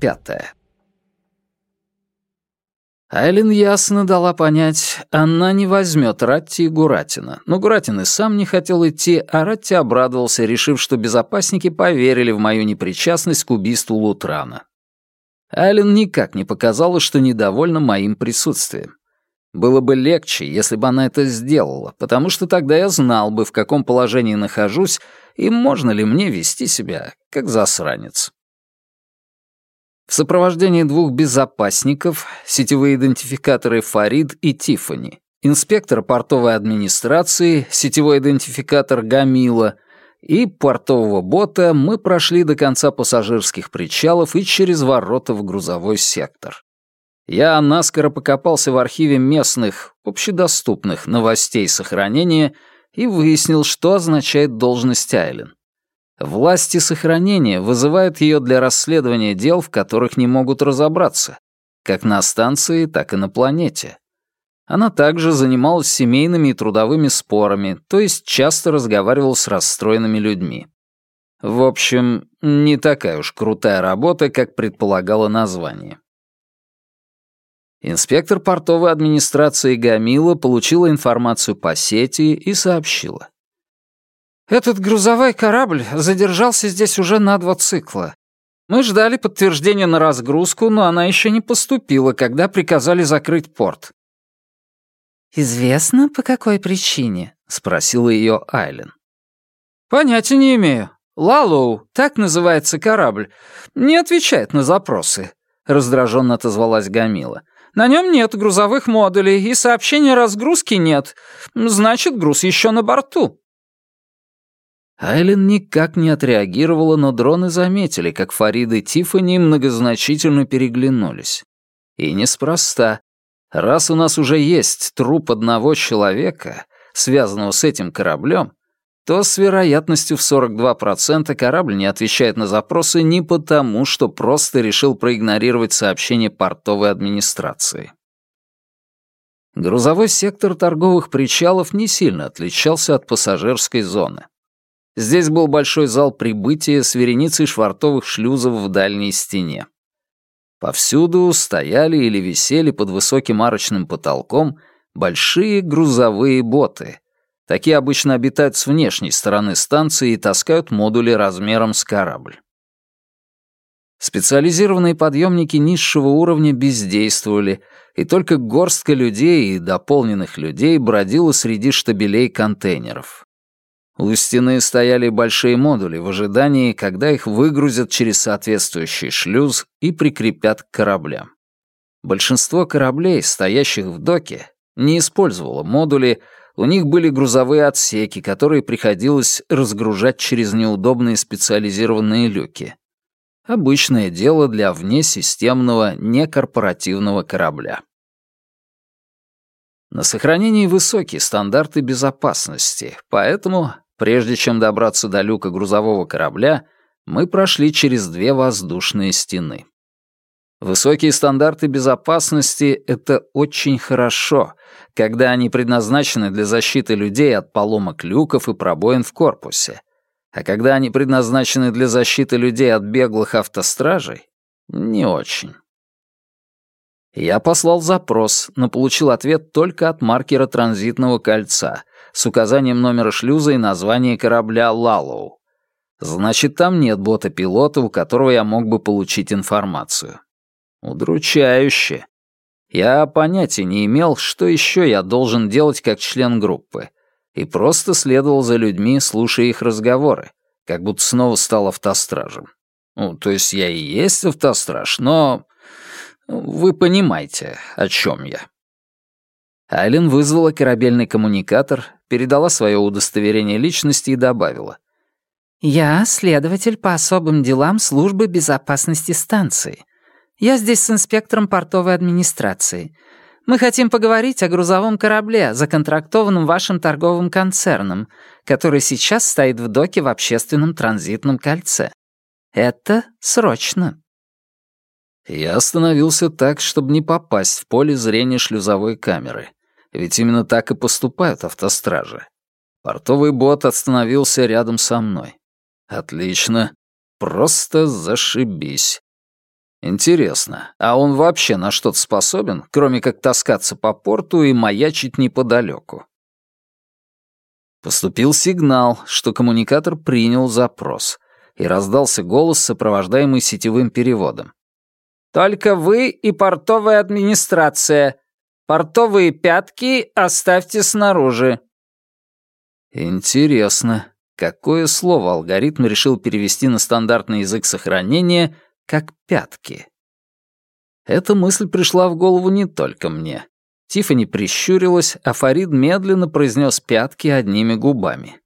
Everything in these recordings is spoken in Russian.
Пятая. Айлин ясно дала понять, она не возьмет Ратти и Гуратина. Но Гуратин и сам не хотел идти, а Ратти обрадовался, решив, что безопасники поверили в мою непричастность к убийству Лутрана. Айлин никак не показала, что недовольна моим присутствием. Было бы легче, если бы она это сделала, потому что тогда я знал бы, в каком положении нахожусь и можно ли мне вести себя как засранец. В сопровождении двух безопасников, сетевые идентификаторы Фарид и Тифани, инспектор портовой администрации, сетевой идентификатор Гамила и портового бота мы прошли до конца пассажирских причалов и через ворота в грузовой сектор. Я наскоро покопался в архиве местных, общедоступных новостей сохранения и выяснил, что означает должность Айлен. Власти сохранения вызывают ее для расследования дел, в которых не могут разобраться, как на станции, так и на планете. Она также занималась семейными и трудовыми спорами, то есть часто разговаривала с расстроенными людьми. В общем, не такая уж крутая работа, как предполагало название. Инспектор портовой администрации Гамила получила информацию по сети и сообщила. Этот грузовой корабль задержался здесь уже на два цикла. Мы ждали подтверждения на разгрузку, но она еще не поступила, когда приказали закрыть порт. «Известно, по какой причине?» — спросила ее Айлен. «Понятия не имею. Лалоу, так называется корабль, не отвечает на запросы», — раздраженно отозвалась Гамила. «На нем нет грузовых модулей, и сообщения разгрузки нет. Значит, груз еще на борту». Айлен никак не отреагировала, но дроны заметили, как Фарид и Тиффани многозначительно переглянулись. И неспроста. Раз у нас уже есть труп одного человека, связанного с этим кораблем, то с вероятностью в 42% корабль не отвечает на запросы не потому, что просто решил проигнорировать сообщение портовой администрации. Грузовой сектор торговых причалов не сильно отличался от пассажирской зоны. Здесь был большой зал прибытия с вереницей швартовых шлюзов в дальней стене. Повсюду стояли или висели под высоким арочным потолком большие грузовые боты. Такие обычно обитают с внешней стороны станции и таскают модули размером с корабль. Специализированные подъемники низшего уровня бездействовали, и только горстка людей и дополненных людей бродила среди штабелей контейнеров. У стены стояли большие модули в ожидании, когда их выгрузят через соответствующий шлюз и прикрепят к кораблям. Большинство кораблей, стоящих в доке, не использовало модули, у них были грузовые отсеки, которые приходилось разгружать через неудобные специализированные люки. Обычное дело для внесистемного некорпоративного корабля. На сохранении высокие стандарты безопасности, поэтому Прежде чем добраться до люка грузового корабля, мы прошли через две воздушные стены. Высокие стандарты безопасности — это очень хорошо, когда они предназначены для защиты людей от поломок люков и пробоин в корпусе. А когда они предназначены для защиты людей от беглых автостражей — не очень. Я послал запрос, но получил ответ только от маркера транзитного кольца, с указанием номера шлюза и названия корабля «Лалоу». Значит, там нет бота-пилота, у которого я мог бы получить информацию. Удручающе. Я понятия не имел, что еще я должен делать как член группы, и просто следовал за людьми, слушая их разговоры, как будто снова стал автостражем. Ну, то есть я и есть автостраж, но... Вы понимаете, о чем я. Айлен вызвала корабельный коммуникатор, передала свое удостоверение личности и добавила. «Я следователь по особым делам службы безопасности станции. Я здесь с инспектором портовой администрации. Мы хотим поговорить о грузовом корабле, законтрактованном вашим торговым концерном, который сейчас стоит в доке в общественном транзитном кольце. Это срочно». Я остановился так, чтобы не попасть в поле зрения шлюзовой камеры ведь именно так и поступают автостражи. Портовый бот остановился рядом со мной. Отлично. Просто зашибись. Интересно, а он вообще на что-то способен, кроме как таскаться по порту и маячить неподалеку? Поступил сигнал, что коммуникатор принял запрос, и раздался голос, сопровождаемый сетевым переводом. «Только вы и портовая администрация. Портовые пятки оставьте снаружи». Интересно, какое слово алгоритм решил перевести на стандартный язык сохранения как «пятки»? Эта мысль пришла в голову не только мне. Тиффани прищурилась, а Фарид медленно произнес пятки одними губами.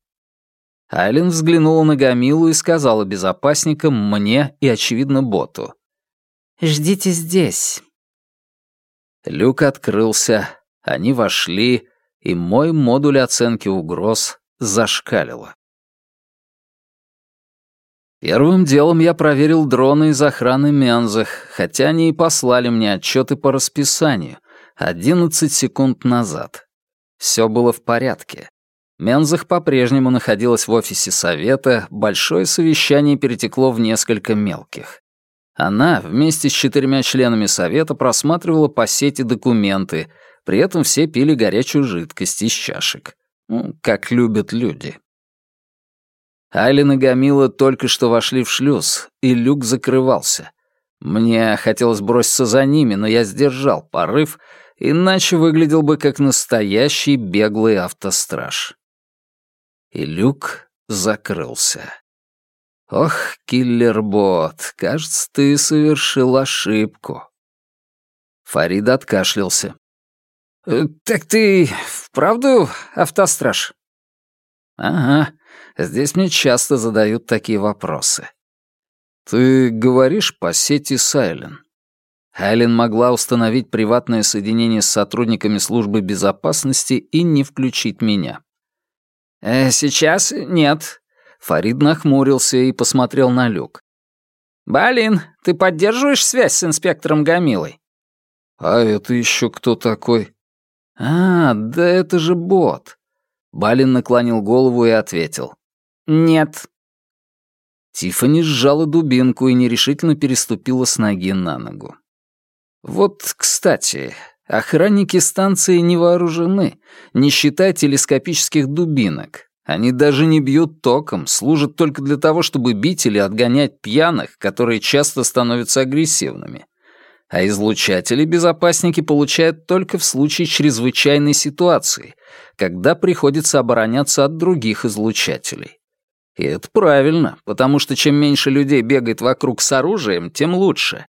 Айлен взглянула на Гамилу и сказала безопасникам, мне и, очевидно, боту. «Ждите здесь». Люк открылся, они вошли, и мой модуль оценки угроз зашкалило. Первым делом я проверил дроны из охраны Мензах, хотя они и послали мне отчеты по расписанию, 11 секунд назад. Все было в порядке. Мензах по-прежнему находилась в офисе совета, большое совещание перетекло в несколько мелких. Она вместе с четырьмя членами совета просматривала по сети документы, при этом все пили горячую жидкость из чашек. Ну, как любят люди. Айлин и Гамила только что вошли в шлюз, и люк закрывался. Мне хотелось броситься за ними, но я сдержал порыв — иначе выглядел бы как настоящий беглый автостраж. И люк закрылся. «Ох, киллер-бот, кажется, ты совершил ошибку». Фарид откашлялся. «Э, «Так ты вправду автостраж?» «Ага, здесь мне часто задают такие вопросы». «Ты говоришь по сети Сайлен?» Айлен могла установить приватное соединение с сотрудниками службы безопасности и не включить меня. «Э, «Сейчас нет». Фарид нахмурился и посмотрел на люк. «Балин, ты поддерживаешь связь с инспектором Гамилой?» «А это еще кто такой?» «А, да это же бот». Балин наклонил голову и ответил. «Нет». Тиффани сжала дубинку и нерешительно переступила с ноги на ногу. Вот, кстати, охранники станции не вооружены, не считая телескопических дубинок. Они даже не бьют током, служат только для того, чтобы бить или отгонять пьяных, которые часто становятся агрессивными. А излучатели безопасники получают только в случае чрезвычайной ситуации, когда приходится обороняться от других излучателей. И это правильно, потому что чем меньше людей бегает вокруг с оружием, тем лучше.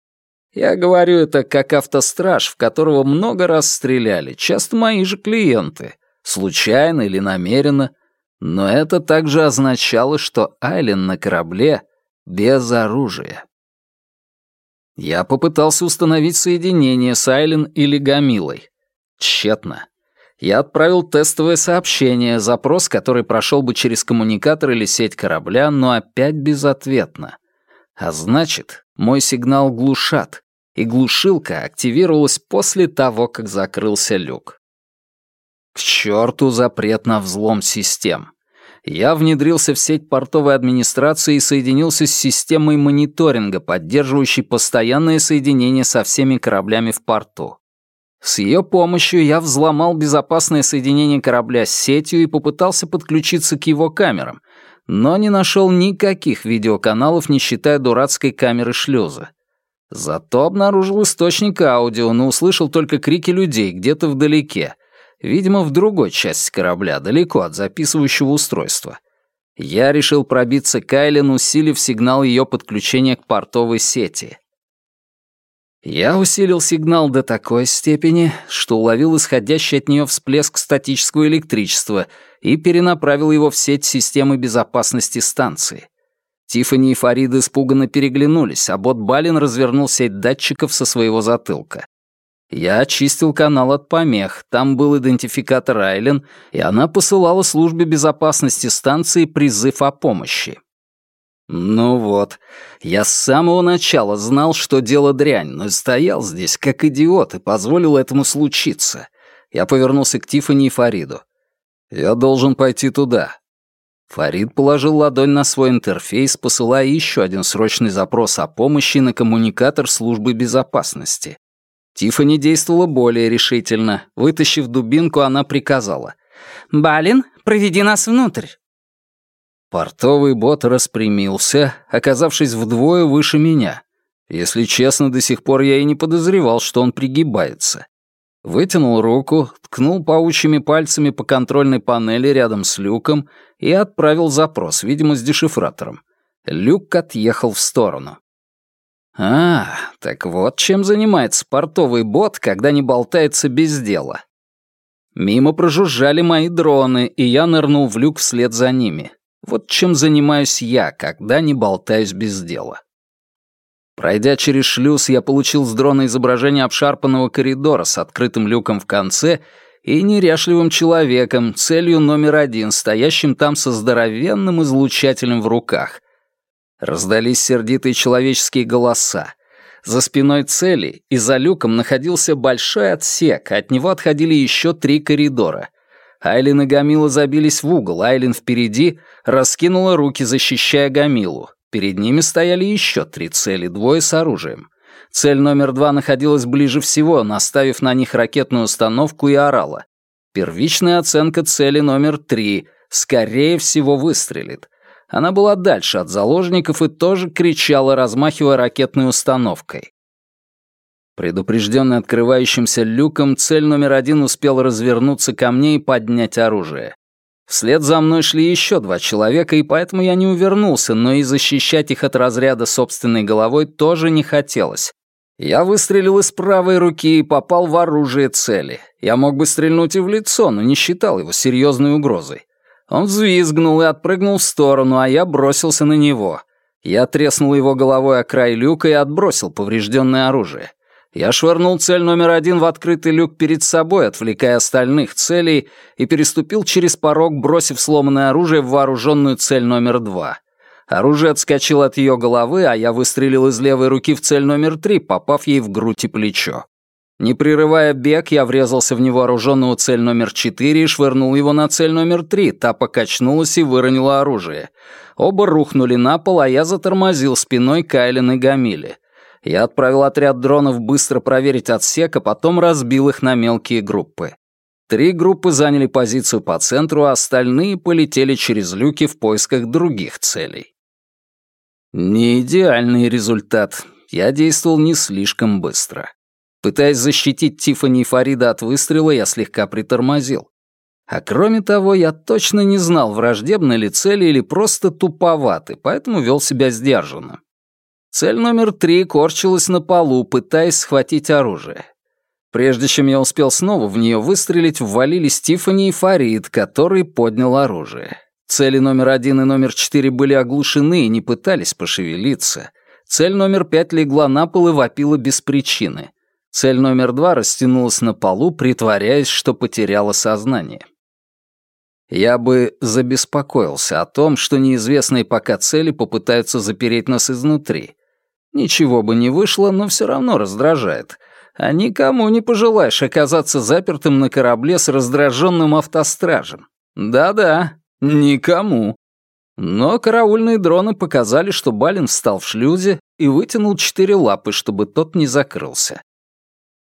Я говорю это как автостраж, в которого много раз стреляли, часто мои же клиенты, случайно или намеренно, но это также означало, что Айлен на корабле без оружия. Я попытался установить соединение с Айлен или Гамилой. Тщетно. Я отправил тестовое сообщение, запрос, который прошел бы через коммуникатор или сеть корабля, но опять безответно. А значит, мой сигнал глушат, и глушилка активировалась после того, как закрылся люк. К черту запрет на взлом систем. Я внедрился в сеть портовой администрации и соединился с системой мониторинга, поддерживающей постоянное соединение со всеми кораблями в порту. С ее помощью я взломал безопасное соединение корабля с сетью и попытался подключиться к его камерам, но не нашел никаких видеоканалов, не считая дурацкой камеры шлюза. Зато обнаружил источник аудио, но услышал только крики людей где-то вдалеке, видимо, в другой части корабля, далеко от записывающего устройства. Я решил пробиться к Айлен, усилив сигнал ее подключения к портовой сети. Я усилил сигнал до такой степени, что уловил исходящий от нее всплеск статического электричества и перенаправил его в сеть системы безопасности станции. Тиффани и Фарид испуганно переглянулись, а бот Балин развернул сеть датчиков со своего затылка. Я очистил канал от помех, там был идентификатор Айлен, и она посылала службе безопасности станции призыв о помощи. Ну вот, я с самого начала знал, что дело дрянь, но стоял здесь как идиот и позволил этому случиться. Я повернулся к Тиффани и Фариду. «Я должен пойти туда». Фарид положил ладонь на свой интерфейс, посылая еще один срочный запрос о помощи на коммуникатор службы безопасности. Тиффани действовала более решительно. Вытащив дубинку, она приказала. «Балин, проведи нас внутрь». Портовый бот распрямился, оказавшись вдвое выше меня. Если честно, до сих пор я и не подозревал, что он пригибается. Вытянул руку, ткнул паучьими пальцами по контрольной панели рядом с люком и отправил запрос, видимо, с дешифратором. Люк отъехал в сторону. А, так вот чем занимается портовый бот, когда не болтается без дела. Мимо прожужжали мои дроны, и я нырнул в люк вслед за ними. Вот чем занимаюсь я, когда не болтаюсь без дела. Пройдя через шлюз, я получил с дрона изображение обшарпанного коридора с открытым люком в конце и неряшливым человеком, целью номер один, стоящим там со здоровенным излучателем в руках. Раздались сердитые человеческие голоса. За спиной цели и за люком находился большой отсек, от него отходили еще три коридора. Айлин и Гамила забились в угол, Айлин впереди раскинула руки, защищая Гамилу. Перед ними стояли еще три цели, двое с оружием. Цель номер два находилась ближе всего, наставив на них ракетную установку и орала. Первичная оценка цели номер три скорее всего выстрелит. Она была дальше от заложников и тоже кричала, размахивая ракетной установкой. Предупрежденный открывающимся люком, цель номер один успел развернуться ко мне и поднять оружие. Вслед за мной шли еще два человека, и поэтому я не увернулся, но и защищать их от разряда собственной головой тоже не хотелось. Я выстрелил из правой руки и попал в оружие цели. Я мог бы стрельнуть и в лицо, но не считал его серьезной угрозой. Он взвизгнул и отпрыгнул в сторону, а я бросился на него. Я треснул его головой о край люка и отбросил поврежденное оружие. Я швырнул цель номер один в открытый люк перед собой, отвлекая остальных целей, и переступил через порог, бросив сломанное оружие в вооруженную цель номер два. Оружие отскочило от ее головы, а я выстрелил из левой руки в цель номер три, попав ей в грудь и плечо. Не прерывая бег, я врезался в невооруженную цель номер четыре и швырнул его на цель номер три. Та покачнулась и выронила оружие. Оба рухнули на пол, а я затормозил спиной Кайлен и Гамили. Я отправил отряд дронов быстро проверить отсек, а потом разбил их на мелкие группы. Три группы заняли позицию по центру, а остальные полетели через люки в поисках других целей. Не идеальный результат. Я действовал не слишком быстро. Пытаясь защитить Тиффани и Фарида от выстрела, я слегка притормозил. А кроме того, я точно не знал, враждебны ли цели или просто туповаты, поэтому вел себя сдержанно. Цель номер три корчилась на полу, пытаясь схватить оружие. Прежде чем я успел снова в нее выстрелить, ввалились Тиффани и Фарид, который поднял оружие. Цели номер один и номер четыре были оглушены и не пытались пошевелиться. Цель номер пять легла на пол и вопила без причины. Цель номер два растянулась на полу, притворяясь, что потеряла сознание. Я бы забеспокоился о том, что неизвестные пока цели попытаются запереть нас изнутри. Ничего бы не вышло, но все равно раздражает. А никому не пожелаешь оказаться запертым на корабле с раздраженным автостражем. Да-да, никому. Но караульные дроны показали, что Балин встал в шлюзе и вытянул четыре лапы, чтобы тот не закрылся.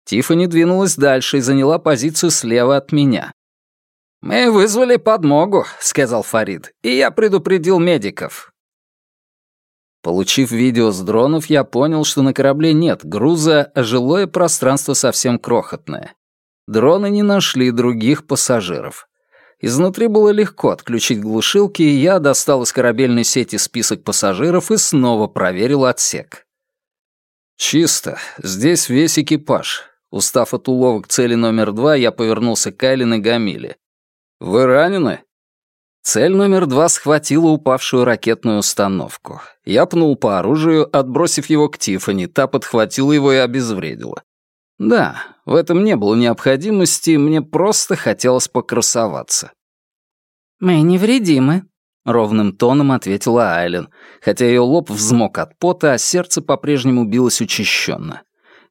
Тиффани двинулась дальше и заняла позицию слева от меня. «Мы вызвали подмогу», — сказал Фарид, — «и я предупредил медиков». Получив видео с дронов, я понял, что на корабле нет груза, а жилое пространство совсем крохотное. Дроны не нашли других пассажиров. Изнутри было легко отключить глушилки, и я достал из корабельной сети список пассажиров и снова проверил отсек. «Чисто. Здесь весь экипаж. Устав от уловок цели номер два, я повернулся к Кайлин и Гамиле. «Вы ранены?» Цель номер два схватила упавшую ракетную установку. Я пнул по оружию, отбросив его к Тиффани, та подхватила его и обезвредила. Да, в этом не было необходимости, мне просто хотелось покрасоваться. «Мы невредимы», — ровным тоном ответила Айлен, хотя ее лоб взмок от пота, а сердце по-прежнему билось учащенно.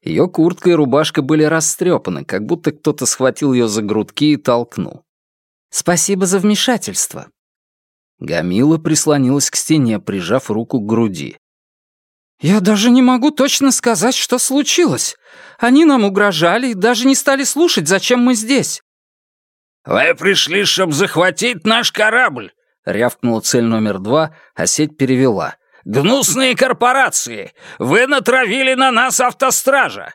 Ее куртка и рубашка были растрепаны, как будто кто-то схватил ее за грудки и толкнул. «Спасибо за вмешательство». Гамила прислонилась к стене, прижав руку к груди. «Я даже не могу точно сказать, что случилось. Они нам угрожали и даже не стали слушать, зачем мы здесь». «Вы пришли, чтобы захватить наш корабль», — рявкнула цель номер два, а сеть перевела. «Гнусные корпорации! Вы натравили на нас автостража!»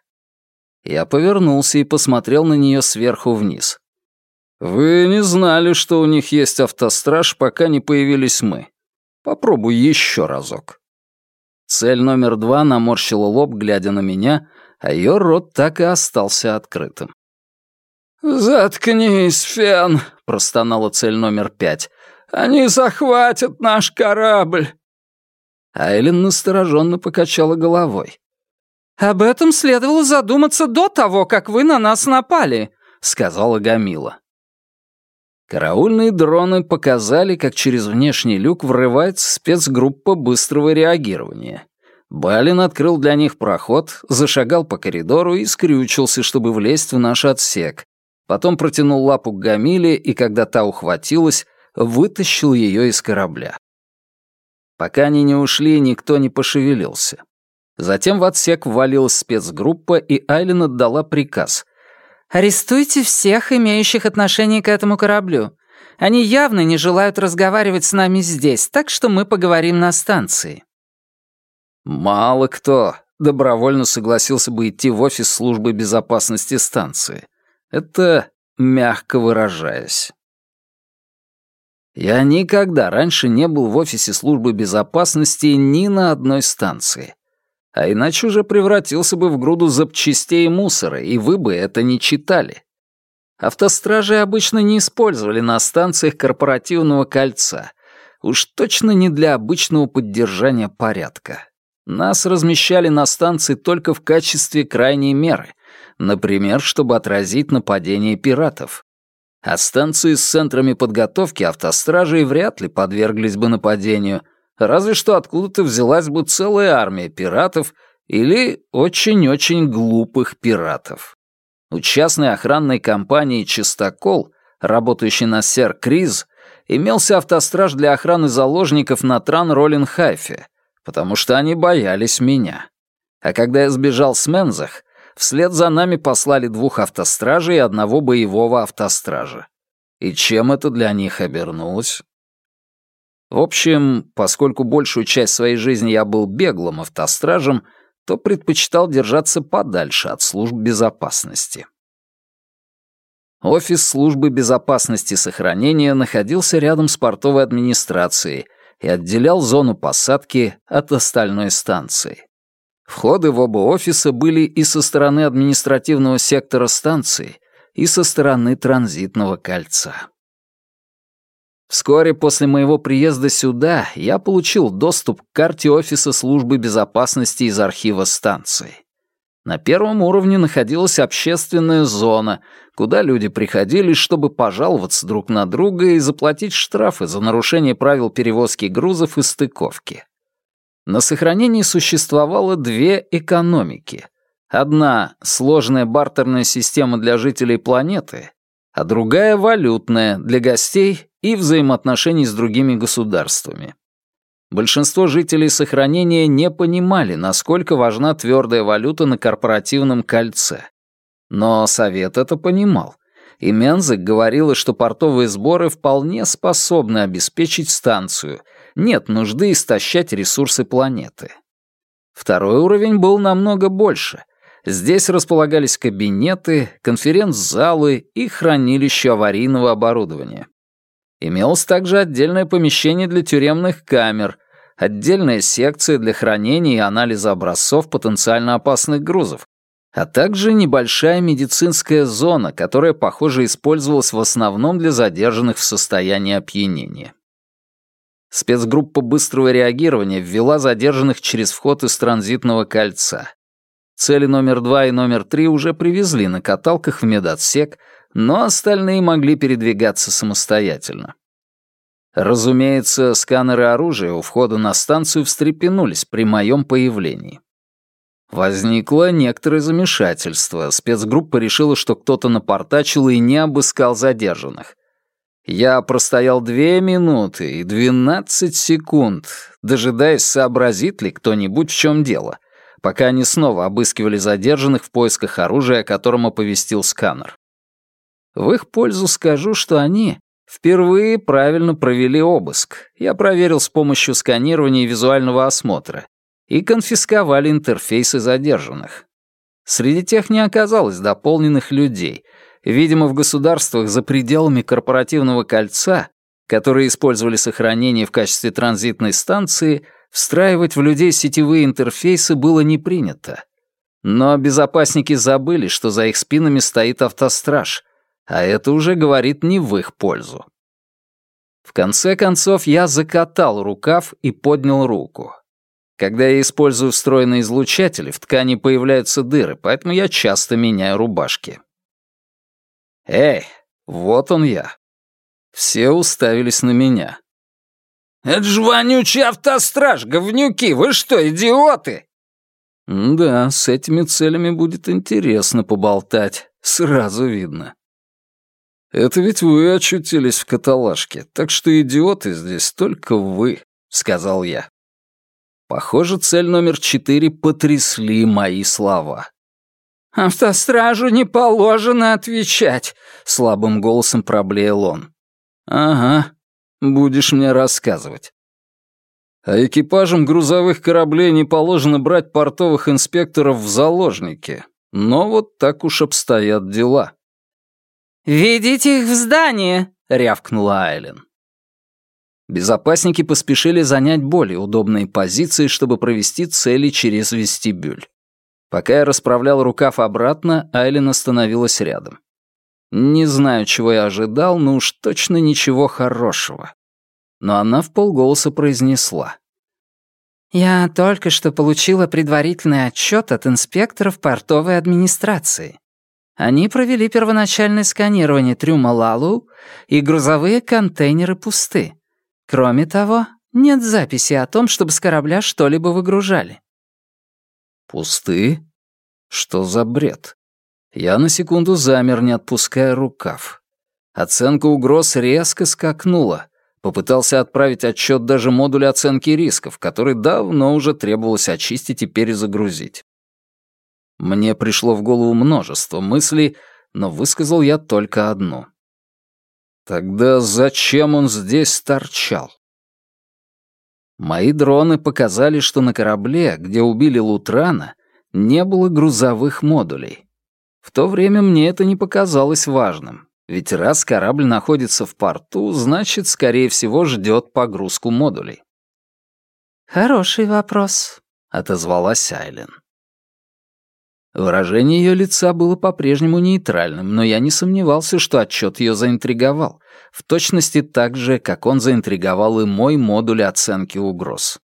Я повернулся и посмотрел на нее сверху вниз. «Вы не знали, что у них есть автостраж, пока не появились мы. Попробуй еще разок». Цель номер два наморщила лоб, глядя на меня, а ее рот так и остался открытым. «Заткнись, Фен!» — простонала цель номер пять. «Они захватят наш корабль!» Айлен настороженно покачала головой. «Об этом следовало задуматься до того, как вы на нас напали», — сказала Гамила. Караульные дроны показали, как через внешний люк врывается спецгруппа быстрого реагирования. Балин открыл для них проход, зашагал по коридору и скрючился, чтобы влезть в наш отсек. Потом протянул лапу к Гамиле и, когда та ухватилась, вытащил ее из корабля. Пока они не ушли, никто не пошевелился. Затем в отсек ввалилась спецгруппа, и Айлен отдала приказ — Арестуйте всех, имеющих отношение к этому кораблю. Они явно не желают разговаривать с нами здесь, так что мы поговорим на станции». Мало кто добровольно согласился бы идти в офис службы безопасности станции. Это мягко выражаясь. Я никогда раньше не был в офисе службы безопасности ни на одной станции а иначе уже превратился бы в груду запчастей и мусора, и вы бы это не читали. Автостражи обычно не использовали на станциях корпоративного кольца. Уж точно не для обычного поддержания порядка. Нас размещали на станции только в качестве крайней меры, например, чтобы отразить нападение пиратов. А станции с центрами подготовки автостражей вряд ли подверглись бы нападению — разве что откуда-то взялась бы целая армия пиратов или очень-очень глупых пиратов. У частной охранной компании «Чистокол», работающей на сер Криз, имелся автостраж для охраны заложников на Тран-Роллин-Хайфе, потому что они боялись меня. А когда я сбежал с Мензах, вслед за нами послали двух автостражей и одного боевого автостража. И чем это для них обернулось? В общем, поскольку большую часть своей жизни я был беглым автостражем, то предпочитал держаться подальше от служб безопасности. Офис службы безопасности сохранения находился рядом с портовой администрацией и отделял зону посадки от остальной станции. Входы в оба офиса были и со стороны административного сектора станции, и со стороны транзитного кольца. Вскоре после моего приезда сюда я получил доступ к карте офиса службы безопасности из архива станции. На первом уровне находилась общественная зона, куда люди приходили, чтобы пожаловаться друг на друга и заплатить штрафы за нарушение правил перевозки грузов и стыковки. На сохранении существовало две экономики. Одна — сложная бартерная система для жителей планеты, а другая — валютная, для гостей и взаимоотношений с другими государствами. Большинство жителей сохранения не понимали, насколько важна твердая валюта на корпоративном кольце. Но Совет это понимал, и Мензек говорила, что портовые сборы вполне способны обеспечить станцию, нет нужды истощать ресурсы планеты. Второй уровень был намного больше. Здесь располагались кабинеты, конференц-залы и хранилища аварийного оборудования. Имелось также отдельное помещение для тюремных камер, отдельная секция для хранения и анализа образцов потенциально опасных грузов, а также небольшая медицинская зона, которая, похоже, использовалась в основном для задержанных в состоянии опьянения. Спецгруппа быстрого реагирования ввела задержанных через вход из транзитного кольца. Цели номер два и номер три уже привезли на каталках в медотсек, но остальные могли передвигаться самостоятельно. Разумеется, сканеры оружия у входа на станцию встрепенулись при моем появлении. Возникло некоторое замешательство. Спецгруппа решила, что кто-то напортачил и не обыскал задержанных. Я простоял две минуты и двенадцать секунд, дожидаясь, сообразит ли кто-нибудь, в чем дело, пока они снова обыскивали задержанных в поисках оружия, о котором оповестил сканер. В их пользу скажу, что они впервые правильно провели обыск. Я проверил с помощью сканирования и визуального осмотра и конфисковали интерфейсы задержанных. Среди тех не оказалось дополненных людей — Видимо, в государствах за пределами корпоративного кольца, которые использовали сохранение в качестве транзитной станции, встраивать в людей сетевые интерфейсы было не принято. Но безопасники забыли, что за их спинами стоит автостраж, а это уже говорит не в их пользу. В конце концов, я закатал рукав и поднял руку. Когда я использую встроенные излучатели, в ткани появляются дыры, поэтому я часто меняю рубашки. «Эй, вот он я». Все уставились на меня. «Это ж вонючий автостраж, говнюки! Вы что, идиоты?» «Да, с этими целями будет интересно поболтать, сразу видно». «Это ведь вы очутились в каталажке, так что идиоты здесь только вы», — сказал я. Похоже, цель номер четыре потрясли мои слова. «Автостражу не положено отвечать», — слабым голосом проблеял он. «Ага, будешь мне рассказывать». А экипажам грузовых кораблей не положено брать портовых инспекторов в заложники. Но вот так уж обстоят дела. «Ведите их в здание!» — рявкнула Айлен. Безопасники поспешили занять более удобные позиции, чтобы провести цели через вестибюль. Пока я расправлял рукав обратно, Айлин остановилась рядом. Не знаю, чего я ожидал, но уж точно ничего хорошего. Но она в полголоса произнесла. «Я только что получила предварительный отчет от инспекторов портовой администрации. Они провели первоначальное сканирование трюма Лалу, и грузовые контейнеры пусты. Кроме того, нет записи о том, чтобы с корабля что-либо выгружали. Пусты? Что за бред? Я на секунду замер, не отпуская рукав. Оценка угроз резко скакнула. Попытался отправить отчет даже модуля оценки рисков, который давно уже требовалось очистить и перезагрузить. Мне пришло в голову множество мыслей, но высказал я только одну. Тогда зачем он здесь торчал? Мои дроны показали, что на корабле, где убили Лутрана, не было грузовых модулей. В то время мне это не показалось важным, ведь раз корабль находится в порту, значит, скорее всего, ждет погрузку модулей. «Хороший вопрос», — отозвалась Айлен. Выражение ее лица было по-прежнему нейтральным, но я не сомневался, что отчет ее заинтриговал, в точности так же, как он заинтриговал и мой модуль оценки угроз.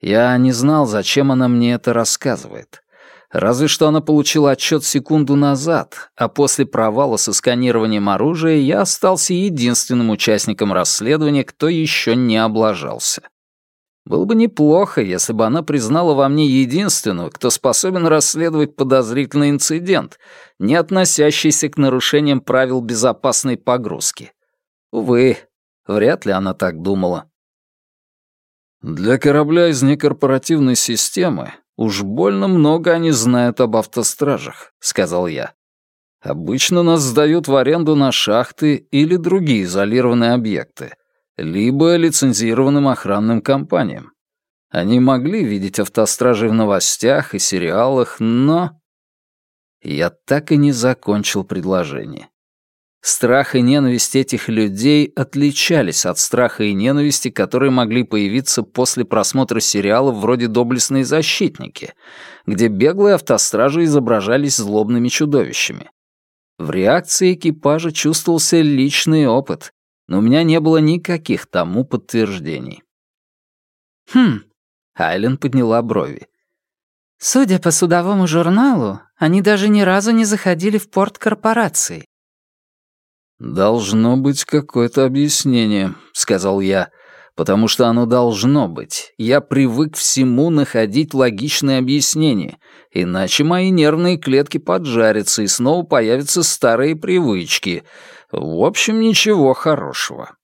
Я не знал, зачем она мне это рассказывает. Разве что она получила отчет секунду назад, а после провала со сканированием оружия я остался единственным участником расследования, кто еще не облажался. Было бы неплохо, если бы она признала во мне единственную, кто способен расследовать подозрительный инцидент, не относящийся к нарушениям правил безопасной погрузки. Увы, вряд ли она так думала. Для корабля из некорпоративной системы уж больно много они знают об автостражах, сказал я. Обычно нас сдают в аренду на шахты или другие изолированные объекты либо лицензированным охранным компаниям. Они могли видеть автостражи в новостях и сериалах, но... Я так и не закончил предложение. Страх и ненависть этих людей отличались от страха и ненависти, которые могли появиться после просмотра сериалов вроде «Доблестные защитники», где беглые автостражи изображались злобными чудовищами. В реакции экипажа чувствовался личный опыт, но у меня не было никаких тому подтверждений. «Хм», — Айлен подняла брови. «Судя по судовому журналу, они даже ни разу не заходили в порт корпорации». «Должно быть какое-то объяснение», — сказал я, «потому что оно должно быть. Я привык всему находить логичное объяснение, иначе мои нервные клетки поджарятся и снова появятся старые привычки — В общем, ничего хорошего.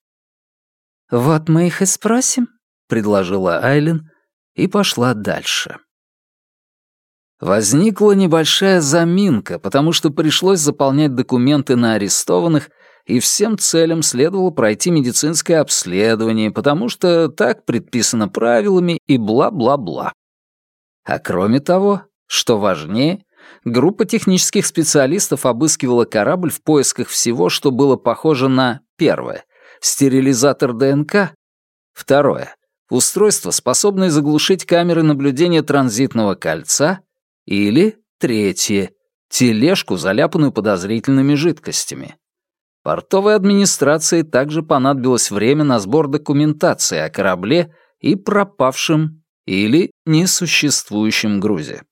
«Вот мы их и спросим», — предложила Айлин и пошла дальше. Возникла небольшая заминка, потому что пришлось заполнять документы на арестованных, и всем целям следовало пройти медицинское обследование, потому что так предписано правилами и бла-бла-бла. А кроме того, что важнее, группа технических специалистов обыскивала корабль в поисках всего, что было похоже на первое — стерилизатор ДНК, второе — устройство, способное заглушить камеры наблюдения транзитного кольца, или третье — тележку, заляпанную подозрительными жидкостями. Портовой администрации также понадобилось время на сбор документации о корабле и пропавшем или несуществующем грузе.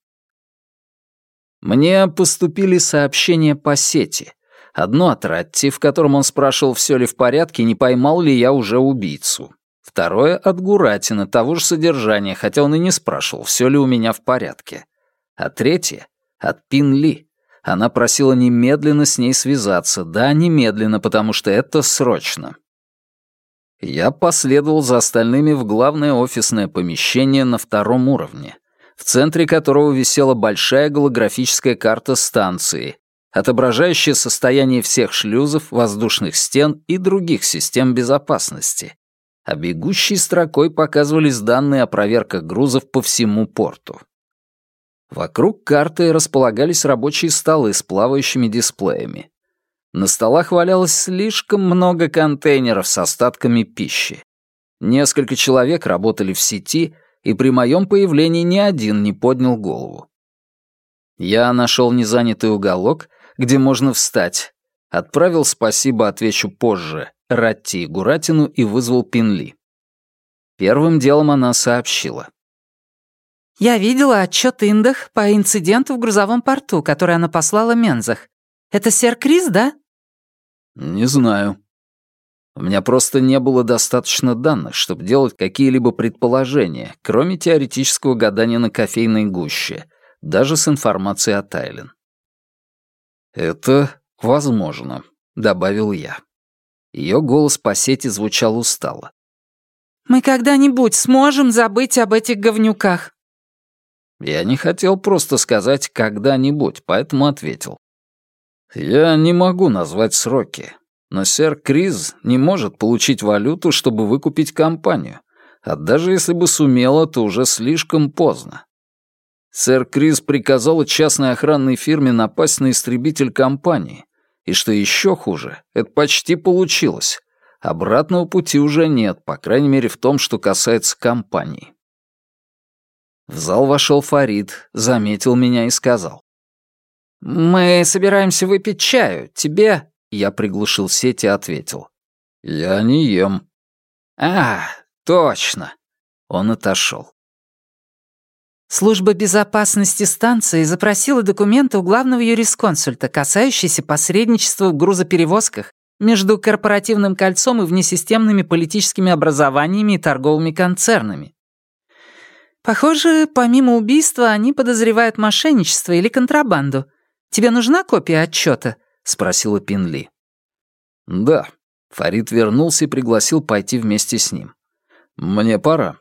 Мне поступили сообщения по сети. Одно от Ратти, в котором он спрашивал, все ли в порядке, не поймал ли я уже убийцу. Второе от Гуратина, того же содержания, хотя он и не спрашивал, все ли у меня в порядке. А третье — от Пин Ли. Она просила немедленно с ней связаться. Да, немедленно, потому что это срочно. Я последовал за остальными в главное офисное помещение на втором уровне, в центре которого висела большая голографическая карта станции, отображающая состояние всех шлюзов, воздушных стен и других систем безопасности. А бегущей строкой показывались данные о проверках грузов по всему порту. Вокруг карты располагались рабочие столы с плавающими дисплеями. На столах валялось слишком много контейнеров с остатками пищи. Несколько человек работали в сети, и при моем появлении ни один не поднял голову. Я нашел незанятый уголок, где можно встать. Отправил спасибо, отвечу позже, Ратти и Гуратину и вызвал Пинли. Первым делом она сообщила. Я видела отчет Индах по инциденту в грузовом порту, который она послала Мензах. Это сэр Крис, да?» «Не знаю. У меня просто не было достаточно данных, чтобы делать какие-либо предположения, кроме теоретического гадания на кофейной гуще, даже с информацией о Тайлен». «Это возможно», — добавил я. Ее голос по сети звучал устало. «Мы когда-нибудь сможем забыть об этих говнюках?» Я не хотел просто сказать «когда-нибудь», поэтому ответил. «Я не могу назвать сроки, но сэр Криз не может получить валюту, чтобы выкупить компанию, а даже если бы сумела, то уже слишком поздно. Сэр Криз приказал частной охранной фирме напасть на истребитель компании, и что еще хуже, это почти получилось. Обратного пути уже нет, по крайней мере в том, что касается компании. В зал вошел Фарид, заметил меня и сказал. «Мы собираемся выпить чаю. Тебе...» Я приглушил сеть и ответил. «Я не ем». «А, точно». Он отошел. Служба безопасности станции запросила документы у главного юрисконсульта, касающиеся посредничества в грузоперевозках между корпоративным кольцом и внесистемными политическими образованиями и торговыми концернами. Похоже, помимо убийства они подозревают мошенничество или контрабанду. Тебе нужна копия отчета? Спросила Пинли. Да. Фарид вернулся и пригласил пойти вместе с ним. Мне пора.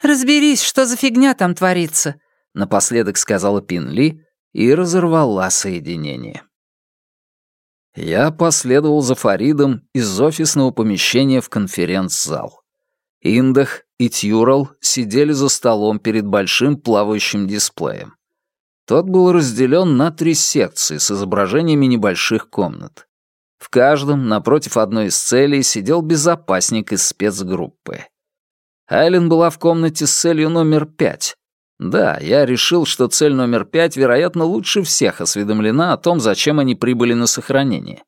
Разберись, что за фигня там творится, напоследок сказала Пинли и разорвала соединение. Я последовал за Фаридом из офисного помещения в конференц-зал. Индах и Тьюрал сидели за столом перед большим плавающим дисплеем. Тот был разделен на три секции с изображениями небольших комнат. В каждом, напротив одной из целей, сидел безопасник из спецгруппы. Айлен была в комнате с целью номер пять. Да, я решил, что цель номер пять, вероятно, лучше всех осведомлена о том, зачем они прибыли на сохранение.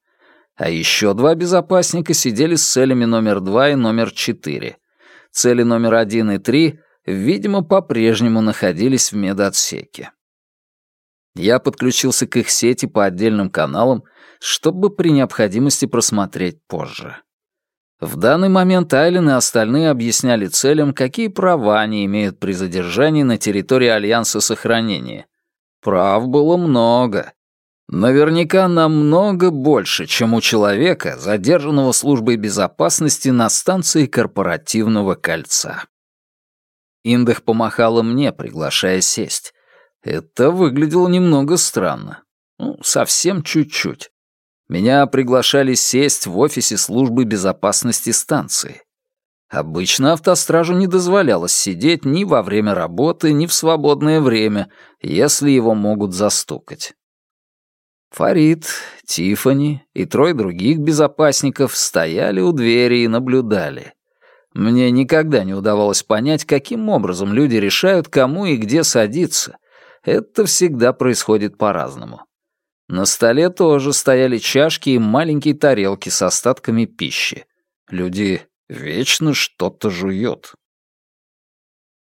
А еще два безопасника сидели с целями номер два и номер четыре. Цели номер один и три, видимо, по-прежнему находились в медотсеке. Я подключился к их сети по отдельным каналам, чтобы при необходимости просмотреть позже. В данный момент Айлен и остальные объясняли целям, какие права они имеют при задержании на территории Альянса сохранения. Прав было много. Наверняка намного больше, чем у человека, задержанного службой безопасности на станции корпоративного кольца. Индах помахала мне, приглашая сесть. Это выглядело немного странно. Ну, совсем чуть-чуть. Меня приглашали сесть в офисе службы безопасности станции. Обычно автостражу не дозволялось сидеть ни во время работы, ни в свободное время, если его могут застукать. Фарид, Тифани и трое других безопасников стояли у двери и наблюдали. Мне никогда не удавалось понять, каким образом люди решают, кому и где садиться. Это всегда происходит по-разному. На столе тоже стояли чашки и маленькие тарелки с остатками пищи. Люди вечно что-то жуют.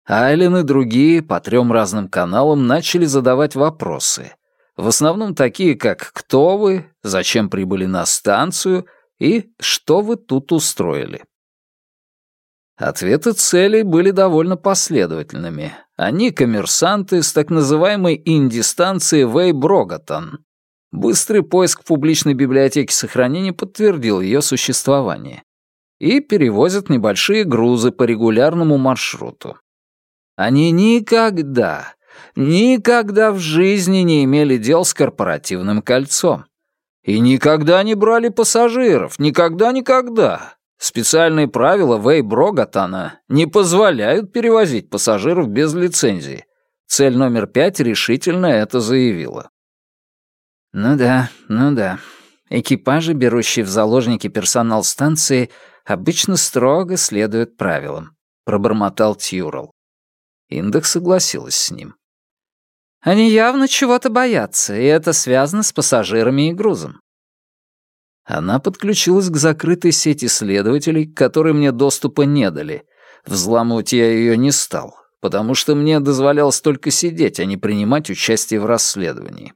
Айлен и другие по трем разным каналам начали задавать вопросы. В основном такие, как «Кто вы?», «Зачем прибыли на станцию?» и «Что вы тут устроили?». Ответы целей были довольно последовательными. Они коммерсанты с так называемой инди-станции Вей-Брогатон. Быстрый поиск в публичной библиотеке сохранения подтвердил ее существование. И перевозят небольшие грузы по регулярному маршруту. Они никогда, никогда в жизни не имели дел с корпоративным кольцом. И никогда не брали пассажиров, никогда-никогда. Специальные правила Вей Брогатана не позволяют перевозить пассажиров без лицензии. Цель номер пять решительно это заявила. Ну да, ну да. Экипажи, берущие в заложники персонал станции, обычно строго следуют правилам, пробормотал Тьюрл. Индекс согласилась с ним. Они явно чего-то боятся, и это связано с пассажирами и грузом. Она подключилась к закрытой сети следователей, которые мне доступа не дали. Взламывать я ее не стал, потому что мне дозволялось только сидеть, а не принимать участие в расследовании.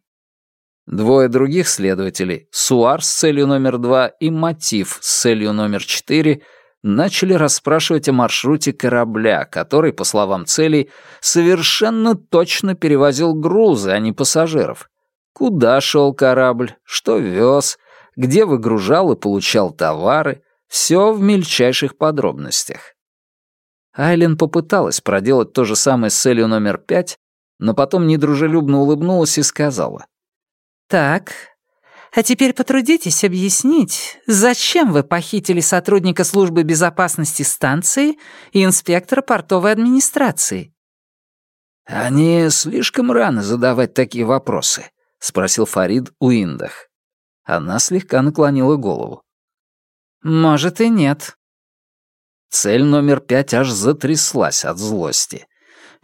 Двое других следователей, Суар с целью номер два и Мотив с целью номер четыре, начали расспрашивать о маршруте корабля, который, по словам целей, совершенно точно перевозил грузы, а не пассажиров. Куда шел корабль, что вез, где выгружал и получал товары, все в мельчайших подробностях. Айлен попыталась проделать то же самое с целью номер пять, но потом недружелюбно улыбнулась и сказала. «Так, а теперь потрудитесь объяснить, зачем вы похитили сотрудника службы безопасности станции и инспектора портовой администрации?» «Они слишком рано задавать такие вопросы», — спросил Фарид у Индах. Она слегка наклонила голову. «Может и нет». Цель номер пять аж затряслась от злости.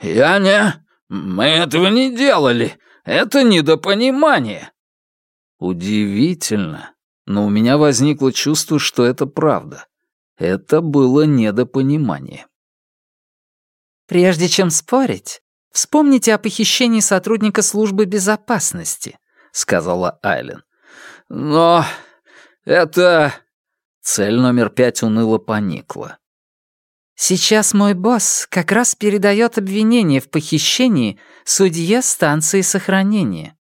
«Я не... Мы этого не делали. Это недопонимание». Удивительно, но у меня возникло чувство, что это правда. Это было недопонимание. «Прежде чем спорить, вспомните о похищении сотрудника службы безопасности», — сказала Айлен. «Но это...» Цель номер пять уныло поникла. «Сейчас мой босс как раз передает обвинение в похищении судье станции сохранения.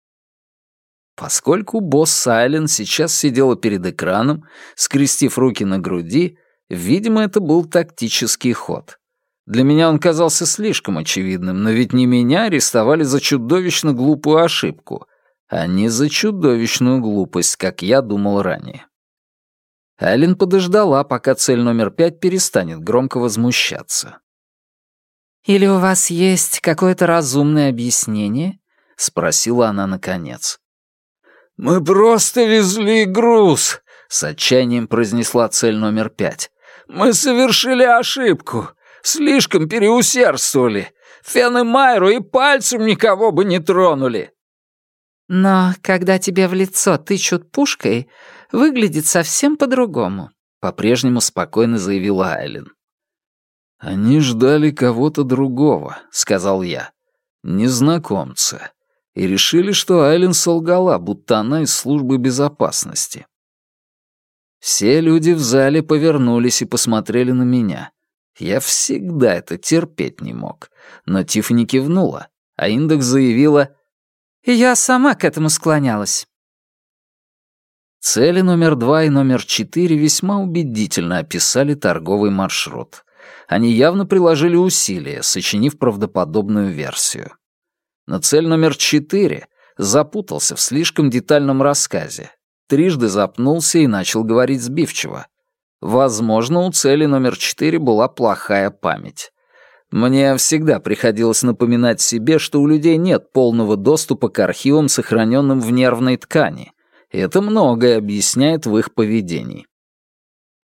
Поскольку босс Сайлен сейчас сидела перед экраном, скрестив руки на груди, видимо, это был тактический ход. Для меня он казался слишком очевидным, но ведь не меня арестовали за чудовищно глупую ошибку, а не за чудовищную глупость, как я думал ранее. Айлен подождала, пока цель номер пять перестанет громко возмущаться. «Или у вас есть какое-то разумное объяснение?» — спросила она наконец. «Мы просто везли груз», — с отчаянием произнесла цель номер пять. «Мы совершили ошибку. Слишком переусердствовали. Фен и Майру и пальцем никого бы не тронули». «Но когда тебе в лицо тычут пушкой, выглядит совсем по-другому», — по-прежнему спокойно заявила Айлен. «Они ждали кого-то другого», — сказал я. «Незнакомца и решили, что Айлен солгала, будто она из службы безопасности. Все люди в зале повернулись и посмотрели на меня. Я всегда это терпеть не мог. Но Тиффани кивнула, а Индекс заявила «Я сама к этому склонялась. Цели номер два и номер четыре весьма убедительно описали торговый маршрут. Они явно приложили усилия, сочинив правдоподобную версию. Но цель номер четыре запутался в слишком детальном рассказе. Трижды запнулся и начал говорить сбивчиво. Возможно, у цели номер четыре была плохая память. Мне всегда приходилось напоминать себе, что у людей нет полного доступа к архивам, сохраненным в нервной ткани. И это многое объясняет в их поведении.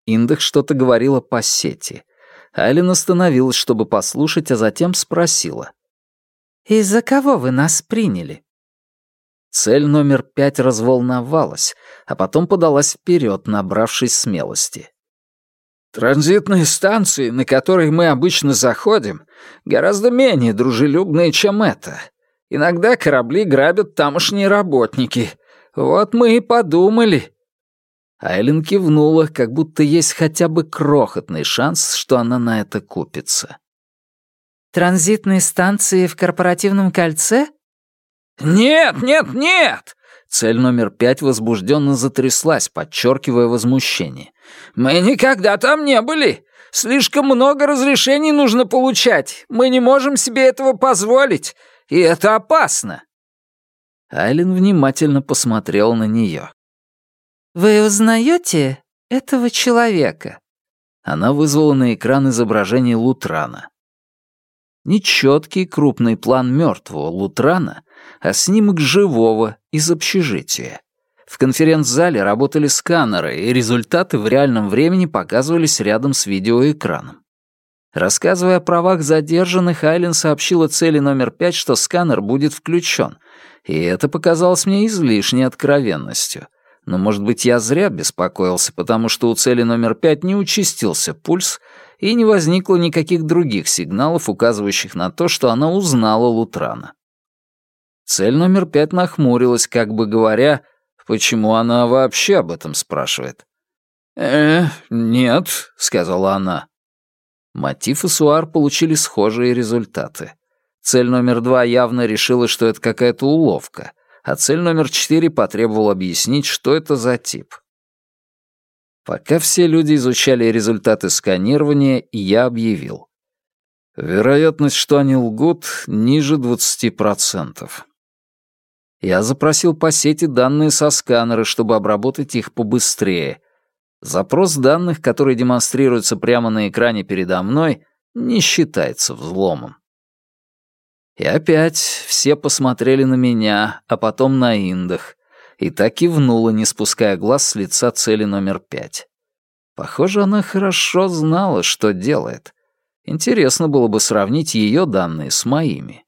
Индекс что-то говорила по сети. Айлин остановилась, чтобы послушать, а затем спросила. «Из-за кого вы нас приняли?» Цель номер пять разволновалась, а потом подалась вперед, набравшись смелости. Транзитные станции, на которые мы обычно заходим, гораздо менее дружелюбные, чем это. Иногда корабли грабят тамошние работники. Вот мы и подумали». Айлен кивнула, как будто есть хотя бы крохотный шанс, что она на это купится. «Транзитные станции в корпоративном кольце?» «Нет, нет, нет!» Цель номер пять возбужденно затряслась, подчеркивая возмущение. «Мы никогда там не были. Слишком много разрешений нужно получать. Мы не можем себе этого позволить. И это опасно». Айлин внимательно посмотрел на нее. «Вы узнаете этого человека?» Она вызвала на экран изображение Лутрана. Нечеткий крупный план мертвого Лутрана а снимок живого из общежития. В конференц-зале работали сканеры, и результаты в реальном времени показывались рядом с видеоэкраном. Рассказывая о правах задержанных, Айлен сообщила цели номер пять, что сканер будет включен, и это показалось мне излишней откровенностью. Но, может быть, я зря беспокоился, потому что у цели номер пять не участился пульс, и не возникло никаких других сигналов, указывающих на то, что она узнала Лутрана. Цель номер пять нахмурилась, как бы говоря, почему она вообще об этом спрашивает. «Э, нет», — сказала она. Мотив и Суар получили схожие результаты. Цель номер два явно решила, что это какая-то уловка, а цель номер четыре потребовала объяснить, что это за тип. Пока все люди изучали результаты сканирования, я объявил. Вероятность, что они лгут, ниже 20%. Я запросил по сети данные со сканера, чтобы обработать их побыстрее. Запрос данных, который демонстрируется прямо на экране передо мной, не считается взломом. И опять все посмотрели на меня, а потом на Индах, и так кивнула, не спуская глаз с лица цели номер пять. Похоже, она хорошо знала, что делает. Интересно было бы сравнить ее данные с моими.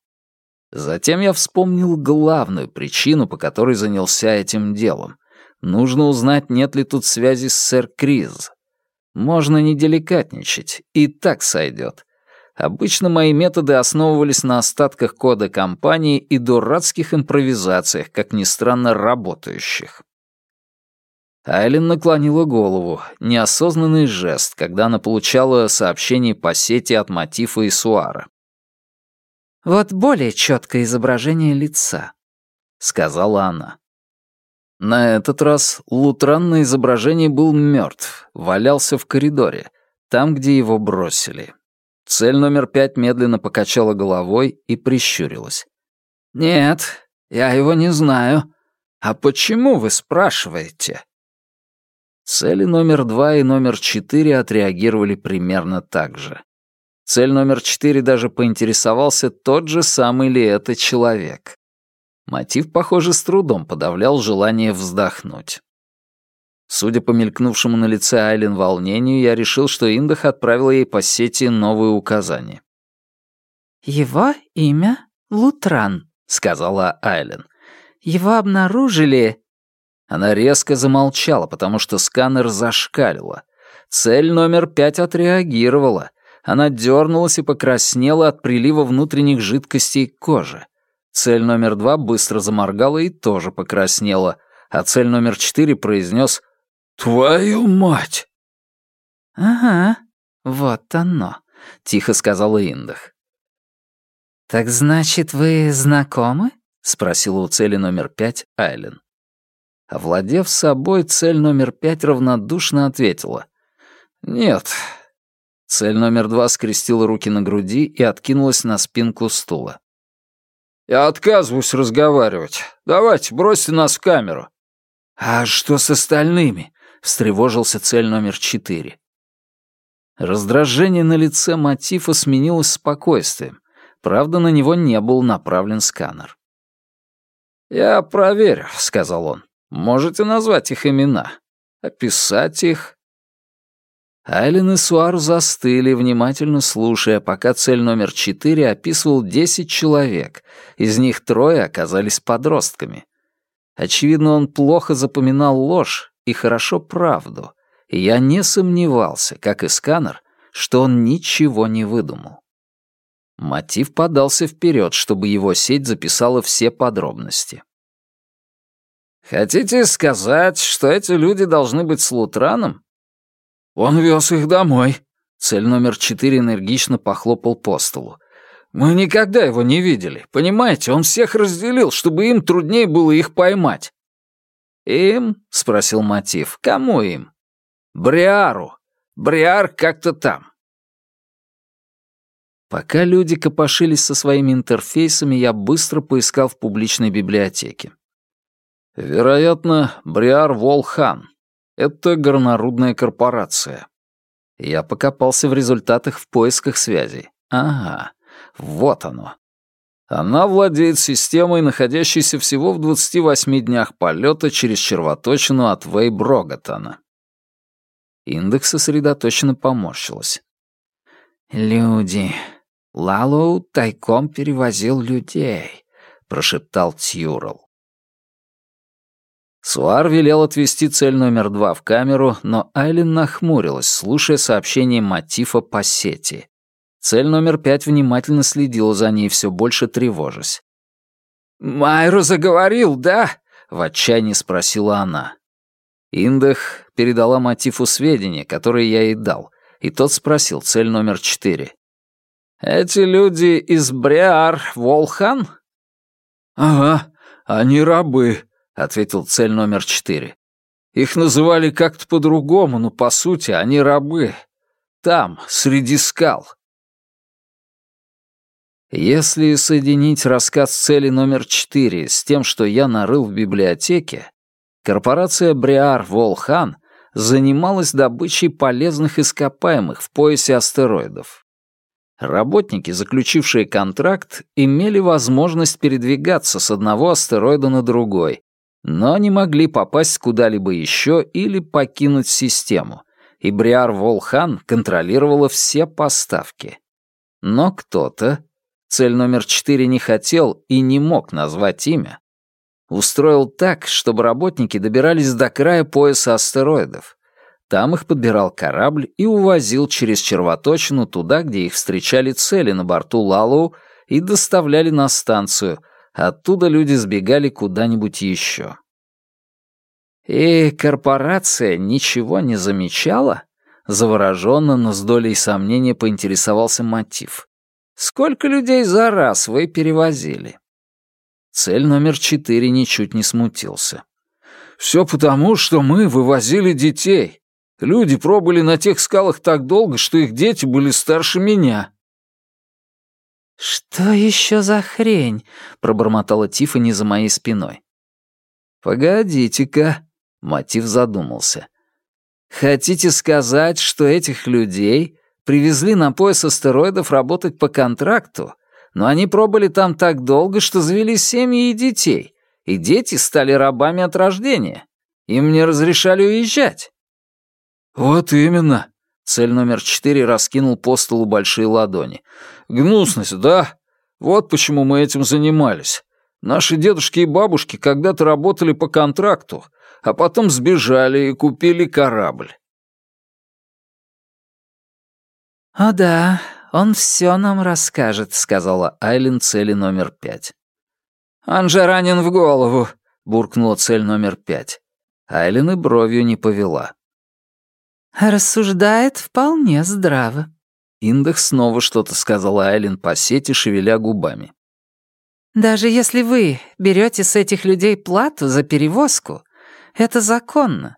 Затем я вспомнил главную причину, по которой занялся этим делом. Нужно узнать, нет ли тут связи с сэр Криз. Можно не деликатничать, и так сойдет. Обычно мои методы основывались на остатках кода компании и дурацких импровизациях, как ни странно, работающих. Айлен наклонила голову, неосознанный жест, когда она получала сообщение по сети от Мотифа и Суара. Вот более четкое изображение лица», — сказала она. На этот раз Лутран на изображении был мертв, валялся в коридоре, там, где его бросили. Цель номер пять медленно покачала головой и прищурилась. «Нет, я его не знаю. А почему вы спрашиваете?» Цели номер два и номер четыре отреагировали примерно так же. Цель номер четыре даже поинтересовался, тот же самый ли это человек. Мотив, похоже, с трудом подавлял желание вздохнуть. Судя по мелькнувшему на лице Айлен волнению, я решил, что Индах отправила ей по сети новые указания. «Его имя Лутран», — сказала Айлен. «Его обнаружили...» Она резко замолчала, потому что сканер зашкалила. Цель номер пять отреагировала. Она дернулась и покраснела от прилива внутренних жидкостей к коже. Цель номер два быстро заморгала и тоже покраснела, а цель номер четыре произнес «Твою мать!» «Ага, вот оно», — тихо сказала Индах. «Так значит, вы знакомы?» — спросила у цели номер пять Айлен. Овладев собой, цель номер пять равнодушно ответила. «Нет». Цель номер два скрестила руки на груди и откинулась на спинку стула. «Я отказываюсь разговаривать. Давайте, бросьте нас в камеру». «А что с остальными?» — встревожился цель номер четыре. Раздражение на лице Матифа сменилось спокойствием. Правда, на него не был направлен сканер. «Я проверю», — сказал он. «Можете назвать их имена? Описать их?» Айлен и Суар застыли, внимательно слушая, пока цель номер четыре описывал десять человек, из них трое оказались подростками. Очевидно, он плохо запоминал ложь и хорошо правду, и я не сомневался, как и сканер, что он ничего не выдумал. Мотив подался вперед, чтобы его сеть записала все подробности. «Хотите сказать, что эти люди должны быть с Лутраном?» «Он вез их домой». Цель номер четыре энергично похлопал по столу. «Мы никогда его не видели. Понимаете, он всех разделил, чтобы им труднее было их поймать». «Им?» — спросил Мотив. «Кому им?» «Бриару. Бриар как-то там». Пока люди копошились со своими интерфейсами, я быстро поискал в публичной библиотеке. Вероятно, Бриар Волхан. Это горнорудная корпорация. Я покопался в результатах в поисках связей. Ага, вот оно. Она владеет системой, находящейся всего в 28 днях полета через червоточину от Вейброготона. Индекс сосредоточенно поморщилась. «Люди. Лалоу тайком перевозил людей», — прошептал Тьюрл. Суар велел отвести цель номер два в камеру, но Айлин нахмурилась, слушая сообщение Матифа по сети. Цель номер пять внимательно следила за ней, все больше тревожась. «Майру заговорил, да?» — в отчаянии спросила она. Индах передала Матифу сведения, которые я ей дал, и тот спросил цель номер четыре. «Эти люди из Бреар Волхан?» «Ага, они рабы», — ответил цель номер четыре. «Их называли как-то по-другому, но, по сути, они рабы. Там, среди скал». Если соединить рассказ цели номер четыре с тем, что я нарыл в библиотеке, корпорация Бриар Волхан занималась добычей полезных ископаемых в поясе астероидов. Работники, заключившие контракт, имели возможность передвигаться с одного астероида на другой, но не могли попасть куда-либо еще или покинуть систему, и Бриар Волхан контролировала все поставки. Но кто-то, цель номер четыре не хотел и не мог назвать имя, устроил так, чтобы работники добирались до края пояса астероидов. Там их подбирал корабль и увозил через червоточину туда, где их встречали цели на борту Лалу и доставляли на станцию — Оттуда люди сбегали куда-нибудь еще. И корпорация ничего не замечала? Завороженно, но с долей сомнения поинтересовался мотив. Сколько людей за раз вы перевозили? Цель номер четыре ничуть не смутился. Все потому, что мы вывозили детей. Люди пробыли на тех скалах так долго, что их дети были старше меня. «Что еще за хрень?» — пробормотала Тиффани за моей спиной. «Погодите-ка», — Мотив задумался. «Хотите сказать, что этих людей привезли на пояс астероидов работать по контракту, но они пробыли там так долго, что завели семьи и детей, и дети стали рабами от рождения? Им не разрешали уезжать?» «Вот именно», Цель номер четыре раскинул по столу большие ладони. «Гнусность, да? Вот почему мы этим занимались. Наши дедушки и бабушки когда-то работали по контракту, а потом сбежали и купили корабль». «О да, он все нам расскажет», — сказала Айлин цели номер пять. «Он же ранен в голову», — буркнула цель номер пять. Айлин и бровью не повела. «Рассуждает вполне здраво». Индекс снова что-то сказала Айлин по сети, шевеля губами. «Даже если вы берете с этих людей плату за перевозку, Это законно.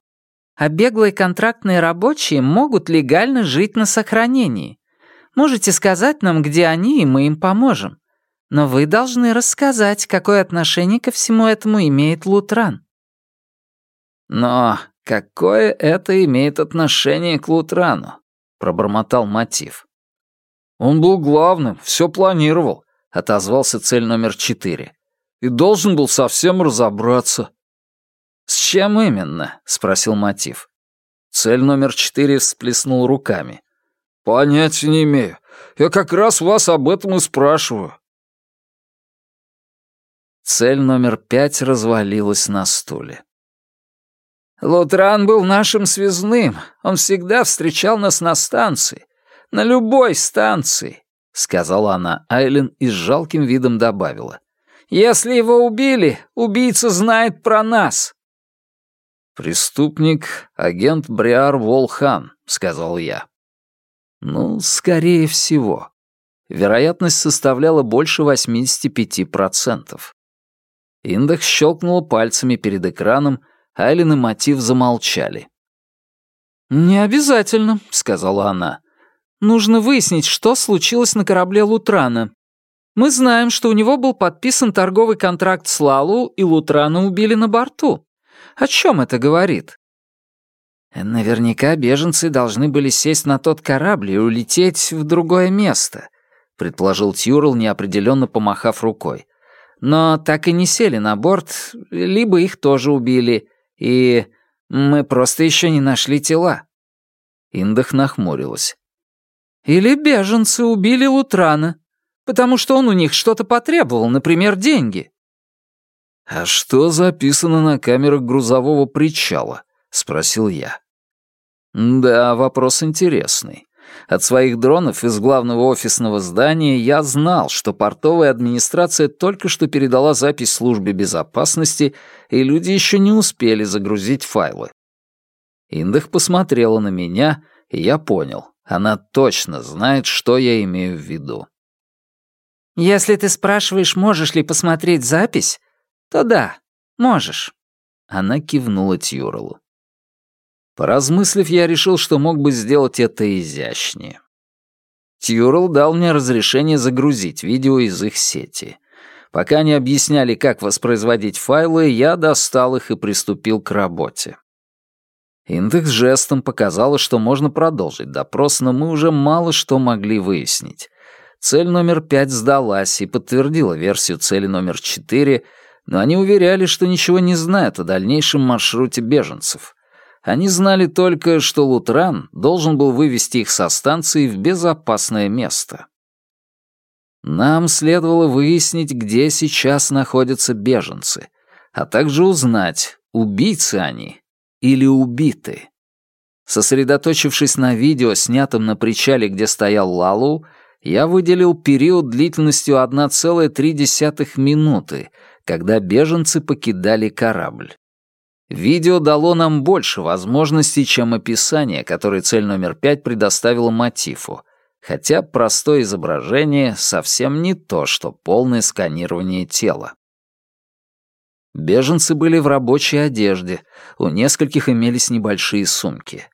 А беглые контрактные рабочие могут легально жить на сохранении. Можете сказать нам, где они, и мы им поможем. Но вы должны рассказать, какое отношение ко всему этому имеет Лутран». «Но какое это имеет отношение к Лутрану?» — пробормотал мотив. «Он был главным, все планировал», — отозвался цель номер четыре. «И должен был совсем разобраться». «С чем именно?» — спросил мотив. Цель номер четыре всплеснул руками. «Понятия не имею. Я как раз вас об этом и спрашиваю». Цель номер пять развалилась на стуле. «Лутран был нашим связным. Он всегда встречал нас на станции. На любой станции», — сказала она Айлен и с жалким видом добавила. «Если его убили, убийца знает про нас». «Преступник — агент Бриар Волхан», — сказал я. «Ну, скорее всего. Вероятность составляла больше 85%. Индекс щелкнула пальцами перед экраном, Айлен и Мотив замолчали. «Не обязательно», — сказала она. «Нужно выяснить, что случилось на корабле Лутрана. Мы знаем, что у него был подписан торговый контракт с Лалу, и Лутрана убили на борту. О чем это говорит?» «Наверняка беженцы должны были сесть на тот корабль и улететь в другое место», — предположил Тьюрл, неопределенно помахав рукой. «Но так и не сели на борт, либо их тоже убили, и мы просто еще не нашли тела». Индах нахмурилась. «Или беженцы убили Лутрана, потому что он у них что-то потребовал, например, деньги». «А что записано на камерах грузового причала?» — спросил я. «Да, вопрос интересный. От своих дронов из главного офисного здания я знал, что портовая администрация только что передала запись службе безопасности, и люди еще не успели загрузить файлы. Индах посмотрела на меня, и я понял, она точно знает, что я имею в виду. «Если ты спрашиваешь, можешь ли посмотреть запись, то да, можешь». Она кивнула Тьюралу. Поразмыслив, я решил, что мог бы сделать это изящнее. Тьюрл дал мне разрешение загрузить видео из их сети. Пока они объясняли, как воспроизводить файлы, я достал их и приступил к работе. Индекс жестом показала, что можно продолжить допрос, но мы уже мало что могли выяснить. Цель номер пять сдалась и подтвердила версию цели номер четыре, но они уверяли, что ничего не знают о дальнейшем маршруте беженцев. Они знали только, что Лутран должен был вывести их со станции в безопасное место. Нам следовало выяснить, где сейчас находятся беженцы, а также узнать, убийцы они или убиты. Сосредоточившись на видео, снятом на причале, где стоял Лалу, я выделил период длительностью 1,3 минуты, когда беженцы покидали корабль. Видео дало нам больше возможностей, чем описание, которое цель номер пять предоставила мотиву, хотя простое изображение совсем не то, что полное сканирование тела. Беженцы были в рабочей одежде, у нескольких имелись небольшие сумки.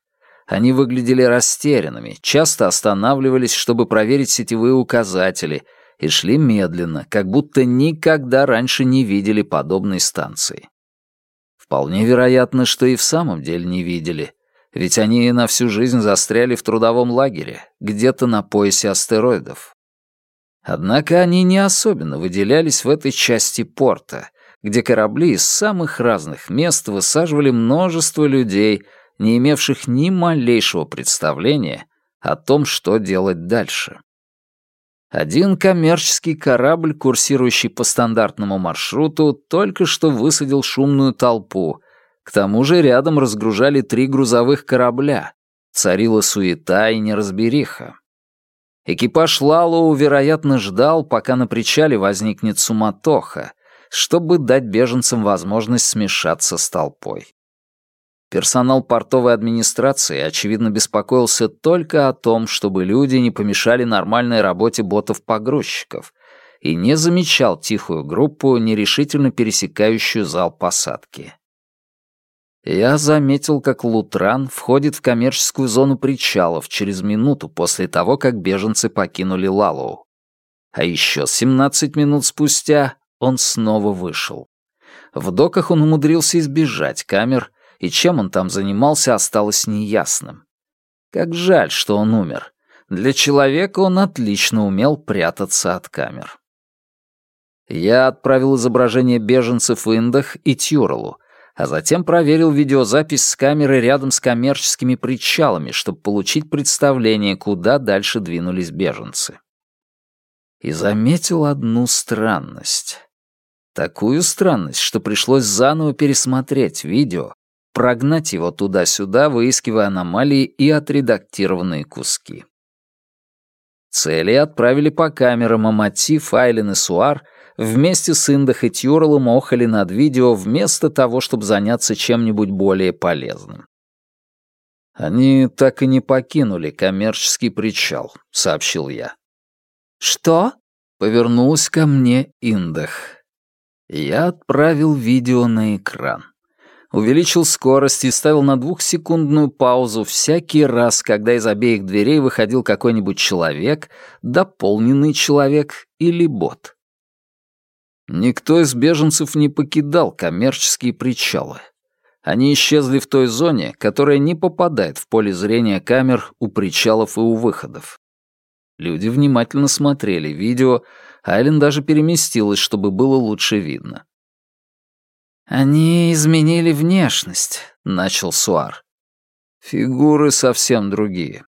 Они выглядели растерянными, часто останавливались, чтобы проверить сетевые указатели, и шли медленно, как будто никогда раньше не видели подобной станции. Вполне вероятно, что и в самом деле не видели, ведь они на всю жизнь застряли в трудовом лагере, где-то на поясе астероидов. Однако они не особенно выделялись в этой части порта, где корабли из самых разных мест высаживали множество людей, не имевших ни малейшего представления о том, что делать дальше. Один коммерческий корабль, курсирующий по стандартному маршруту, только что высадил шумную толпу. К тому же рядом разгружали три грузовых корабля. Царила суета и неразбериха. Экипаж Лалоу, вероятно, ждал, пока на причале возникнет суматоха, чтобы дать беженцам возможность смешаться с толпой. Персонал портовой администрации, очевидно, беспокоился только о том, чтобы люди не помешали нормальной работе ботов-погрузчиков, и не замечал тихую группу, нерешительно пересекающую зал посадки. Я заметил, как Лутран входит в коммерческую зону причалов через минуту после того, как беженцы покинули Лалоу. А еще 17 минут спустя он снова вышел. В доках он умудрился избежать камер, и чем он там занимался, осталось неясным. Как жаль, что он умер. Для человека он отлично умел прятаться от камер. Я отправил изображение беженцев в Индах и Тюралу, а затем проверил видеозапись с камеры рядом с коммерческими причалами, чтобы получить представление, куда дальше двинулись беженцы. И заметил одну странность. Такую странность, что пришлось заново пересмотреть видео, прогнать его туда-сюда, выискивая аномалии и отредактированные куски. Цели отправили по камерам, а мотив Айлен и Суар вместе с Индах и Тьюрелом охали над видео вместо того, чтобы заняться чем-нибудь более полезным. «Они так и не покинули коммерческий причал», — сообщил я. «Что?» — повернулась ко мне Индах. Я отправил видео на экран. Увеличил скорость и ставил на двухсекундную паузу всякий раз, когда из обеих дверей выходил какой-нибудь человек, дополненный человек или бот. Никто из беженцев не покидал коммерческие причалы. Они исчезли в той зоне, которая не попадает в поле зрения камер у причалов и у выходов. Люди внимательно смотрели видео, Айлен даже переместилась, чтобы было лучше видно. «Они изменили внешность», — начал Суар. «Фигуры совсем другие.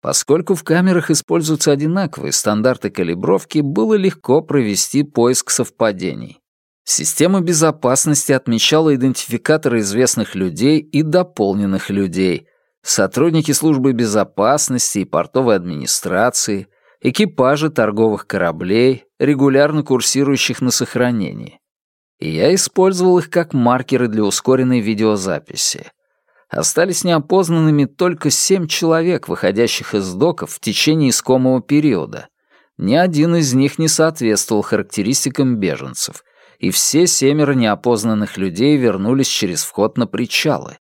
Поскольку в камерах используются одинаковые стандарты калибровки, было легко провести поиск совпадений. Система безопасности отмечала идентификаторы известных людей и дополненных людей, сотрудники службы безопасности и портовой администрации, экипажи торговых кораблей, регулярно курсирующих на сохранении. И я использовал их как маркеры для ускоренной видеозаписи остались неопознанными только семь человек, выходящих из доков в течение искомого периода. Ни один из них не соответствовал характеристикам беженцев, и все семеро неопознанных людей вернулись через вход на причалы.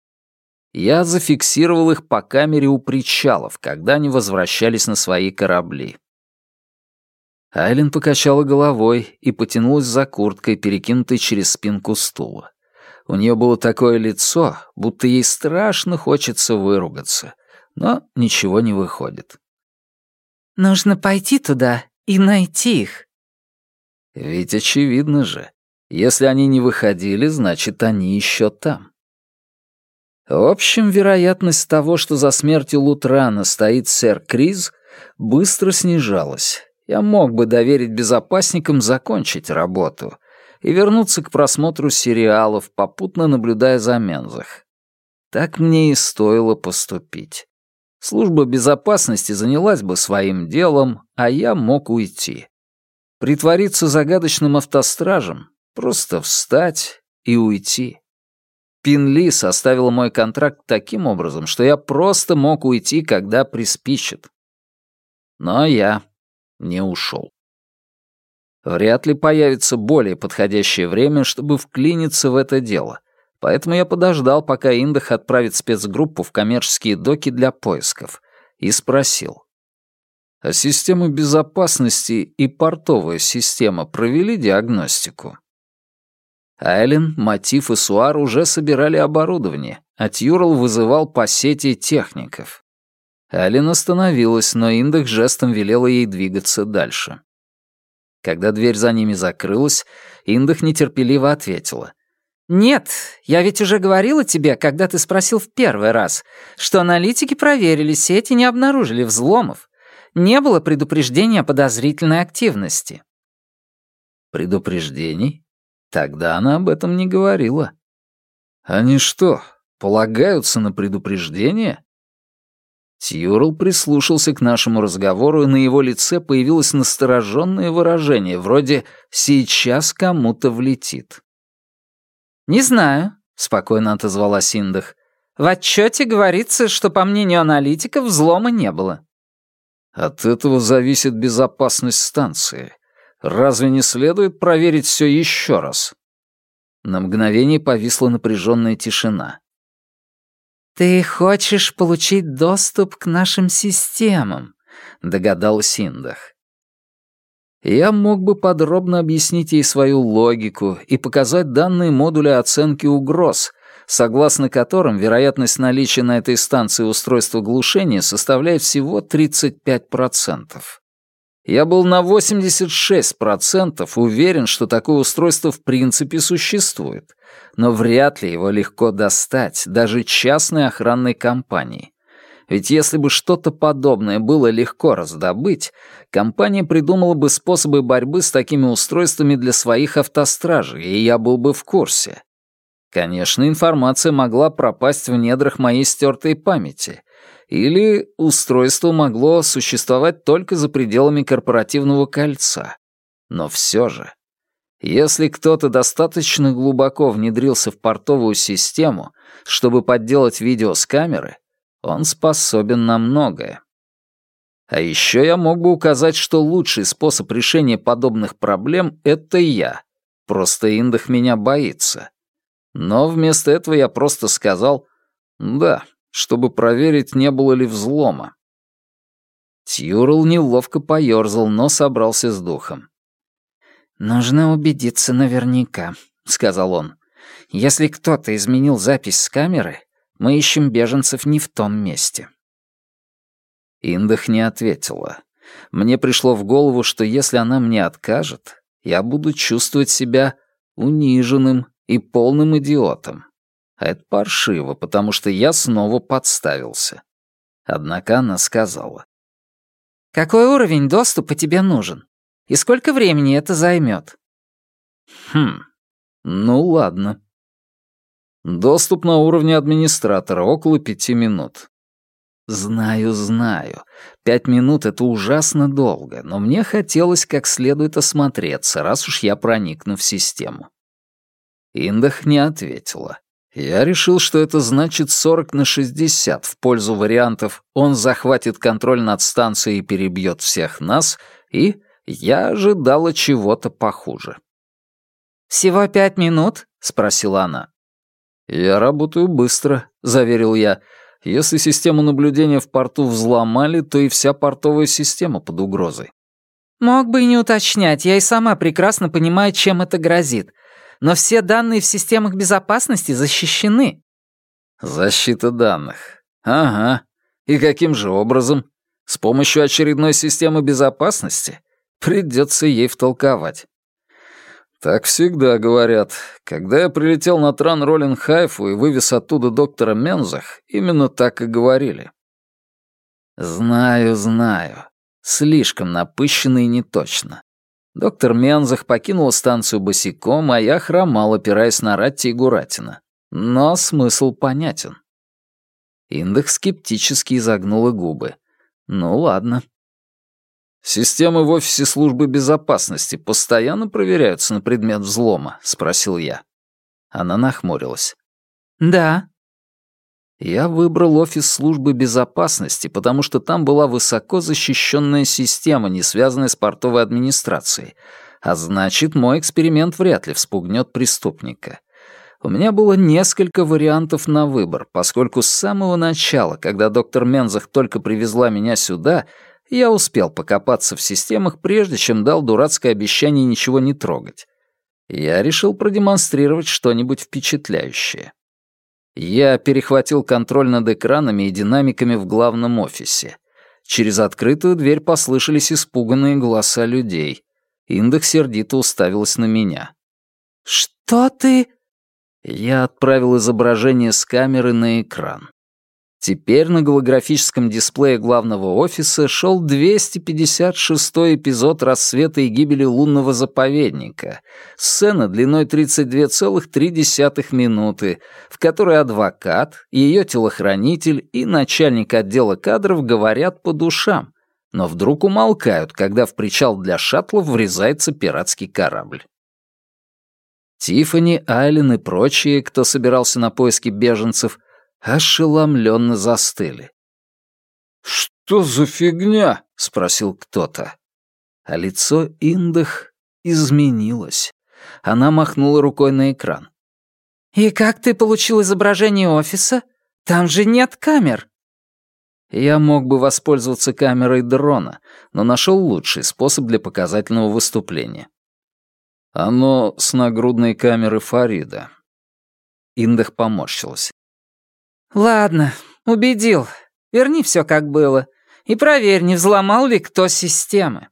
Я зафиксировал их по камере у причалов, когда они возвращались на свои корабли. Айлен покачала головой и потянулась за курткой, перекинутой через спинку стула. У нее было такое лицо, будто ей страшно хочется выругаться, но ничего не выходит. «Нужно пойти туда и найти их». Ведь очевидно же, если они не выходили, значит, они еще там. В общем, вероятность того, что за смертью Лутрана стоит сэр Криз, быстро снижалась. Я мог бы доверить безопасникам закончить работу, и вернуться к просмотру сериалов, попутно наблюдая за Мензах. Так мне и стоило поступить. Служба безопасности занялась бы своим делом, а я мог уйти. Притвориться загадочным автостражем, просто встать и уйти. Пинли составила мой контракт таким образом, что я просто мог уйти, когда приспичит. Но я не ушел. Вряд ли появится более подходящее время, чтобы вклиниться в это дело. Поэтому я подождал, пока Индах отправит спецгруппу в коммерческие доки для поисков, и спросил. А система безопасности и портовая система провели диагностику? Айлен, Мотив и Суар уже собирали оборудование, а Тьюрл вызывал по сети техников. Айлен остановилась, но Индах жестом велела ей двигаться дальше. Когда дверь за ними закрылась, Индах нетерпеливо ответила. «Нет, я ведь уже говорила тебе, когда ты спросил в первый раз, что аналитики проверили сети и не обнаружили взломов. Не было предупреждения о подозрительной активности». «Предупреждений? Тогда она об этом не говорила». «Они что, полагаются на предупреждение?» Тьюрл прислушался к нашему разговору, и на его лице появилось настороженное выражение, вроде «сейчас кому-то влетит». «Не знаю», — спокойно отозвалась Индах. «В отчете говорится, что, по мнению аналитиков, взлома не было». «От этого зависит безопасность станции. Разве не следует проверить все еще раз?» На мгновение повисла напряженная тишина. «Ты хочешь получить доступ к нашим системам», — догадалась Индах. Я мог бы подробно объяснить ей свою логику и показать данные модуля оценки угроз, согласно которым вероятность наличия на этой станции устройства глушения составляет всего 35%. Я был на 86% уверен, что такое устройство в принципе существует, но вряд ли его легко достать даже частной охранной компании. Ведь если бы что-то подобное было легко раздобыть, компания придумала бы способы борьбы с такими устройствами для своих автостражей, и я был бы в курсе. Конечно, информация могла пропасть в недрах моей стертой памяти, или устройство могло существовать только за пределами корпоративного кольца. Но все же, если кто-то достаточно глубоко внедрился в портовую систему, чтобы подделать видео с камеры, он способен на многое. А еще я мог бы указать, что лучший способ решения подобных проблем — это я. Просто Индах меня боится. Но вместо этого я просто сказал «да», чтобы проверить, не было ли взлома. Тьюрл неловко поёрзал, но собрался с духом. «Нужно убедиться наверняка», — сказал он. «Если кто-то изменил запись с камеры, мы ищем беженцев не в том месте». Индах не ответила. Мне пришло в голову, что если она мне откажет, я буду чувствовать себя униженным и полным идиотом. А это паршиво, потому что я снова подставился. Однако она сказала. «Какой уровень доступа тебе нужен? И сколько времени это займет?» «Хм, ну ладно». Доступ на уровне администратора около пяти минут. Знаю, знаю. Пять минут — это ужасно долго, но мне хотелось как следует осмотреться, раз уж я проникну в систему. Индах не ответила. Я решил, что это значит 40 на 60 в пользу вариантов «он захватит контроль над станцией и перебьет всех нас» и «я ожидала чего-то похуже». «Всего пять минут?» — спросила она. «Я работаю быстро», — заверил я. «Если систему наблюдения в порту взломали, то и вся портовая система под угрозой». «Мог бы и не уточнять, я и сама прекрасно понимаю, чем это грозит но все данные в системах безопасности защищены». «Защита данных. Ага. И каким же образом? С помощью очередной системы безопасности? Придется ей втолковать». «Так всегда говорят. Когда я прилетел на Тран Роллин Хайфу и вывез оттуда доктора Мензах, именно так и говорили». «Знаю, знаю. Слишком напыщенно и неточно. Доктор Мензах покинул станцию босиком, а я хромал, опираясь на Ратти и Гуратина. Но смысл понятен. Индекс скептически изогнула губы. Ну ладно. «Системы в офисе службы безопасности постоянно проверяются на предмет взлома?» — спросил я. Она нахмурилась. «Да», я выбрал офис службы безопасности, потому что там была высоко защищенная система, не связанная с портовой администрацией, а значит, мой эксперимент вряд ли вспугнет преступника. У меня было несколько вариантов на выбор, поскольку с самого начала, когда доктор Мензах только привезла меня сюда, я успел покопаться в системах, прежде чем дал дурацкое обещание ничего не трогать. Я решил продемонстрировать что-нибудь впечатляющее. Я перехватил контроль над экранами и динамиками в главном офисе. Через открытую дверь послышались испуганные голоса людей. Индекс сердито уставилась на меня. «Что ты...» Я отправил изображение с камеры на экран. Теперь на голографическом дисплее главного офиса шел 256-й эпизод рассвета и гибели лунного заповедника. Сцена длиной 32,3 минуты, в которой адвокат, ее телохранитель и начальник отдела кадров говорят по душам, но вдруг умолкают, когда в причал для шаттлов врезается пиратский корабль. Тиффани, Айлен и прочие, кто собирался на поиски беженцев, ошеломленно застыли. «Что за фигня?» — спросил кто-то. А лицо Индах изменилось. Она махнула рукой на экран. «И как ты получил изображение офиса? Там же нет камер». Я мог бы воспользоваться камерой дрона, но нашел лучший способ для показательного выступления. Оно с нагрудной камеры Фарида. Индах поморщилась. «Ладно, убедил. Верни все как было. И проверь, не взломал ли кто системы».